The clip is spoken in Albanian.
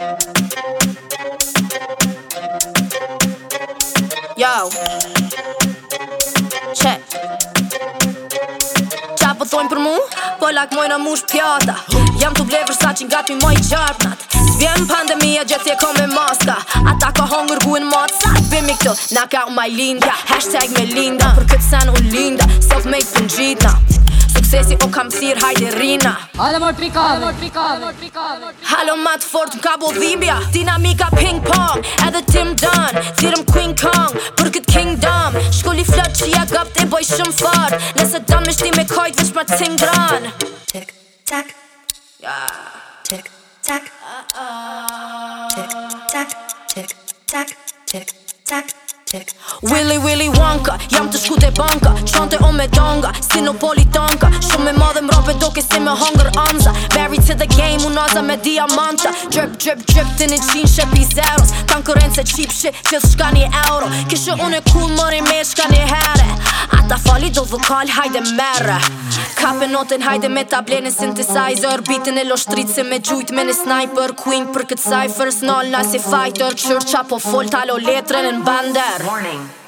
Yo Che Qa po për mu? Po lak mojnë a mush pjata Jam të blevër sa që nga ty moj gjartnat Vjen pandemija gjithë si me maska Ata ka hongër guen mat Sa të bimi këtë Knock out my linda Hashtag me linda Për këtë sen u linda Self made për në gjitna suksesi o kam sir hajde rina Halo mor pikave Halo mor pikave Halo mat fort ka bu dhimbja Dinamika ping pong Edhe Tim Dunn Thirëm Queen Kong Për kët kingdom Shkulli flot që ja gap të boj shumë far Nëse dam është me kajt vësh pra cing gran Tick tack Tick tack Tick tack Tick tack Tick tack Willy Willy Wonka Jam të shku të banka Qante o me donga Si në poli tanka Shumë me madhe mrope doke si me hunger anza Married to the game Unaza me diamanta Drip, drip, drip Të një qinë shep i zeros Tankërën se shit Qësë shka një euro Kishë une cool mëri me shka një herë ta fali do vokal, hajde merre Kape notën, hajde me tablenin synthesizer Bitin e shtritë se me gjujt me në sniper Queen për këtë cypher, s'nall nasi fighter Qyrqa po fol talo letrën në bander